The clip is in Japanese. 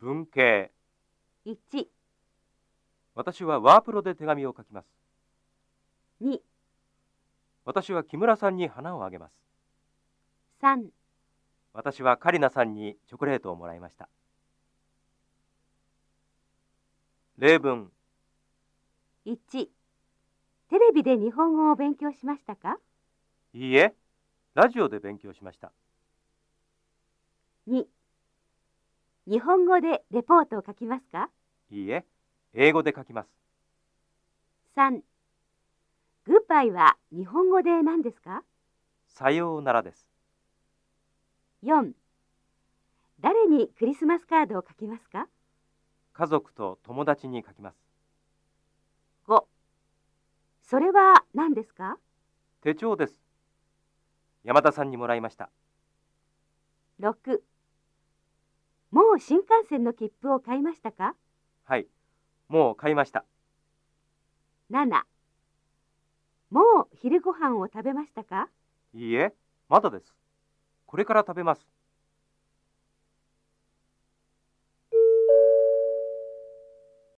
文系。1、私はワープロで手紙を書きます。2、私は木村さんに花をあげます。3、私はカリナさんにチョコレートをもらいました。例文、1、テレビで日本語を勉強しましたか？いいえ、ラジオで勉強しました。?2、日本語でレポートを書きますか？いいえ、英語で書きます。?3、グッバイは日本語で何ですか？さようならです。?4、誰にクリスマスカードを書きますか？家族と友達に書きます。?5、それは何ですか？手帳です。山田さんにもらいました。?6、もう新幹線の切符を買いましたか？はい、もう買いました。?7、もう昼ご飯を食べましたか？いいえ、まだです。これから食べます。